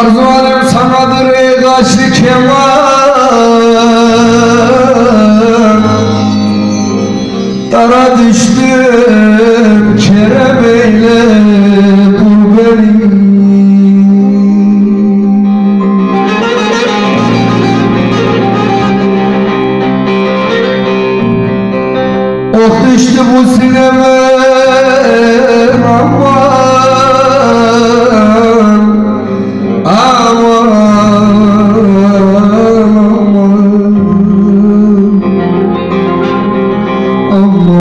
Arzularım sanadır ey kaçlı keman Dara düştüm Kerem eyle bul beni. Oh düştü bu sineme Rahman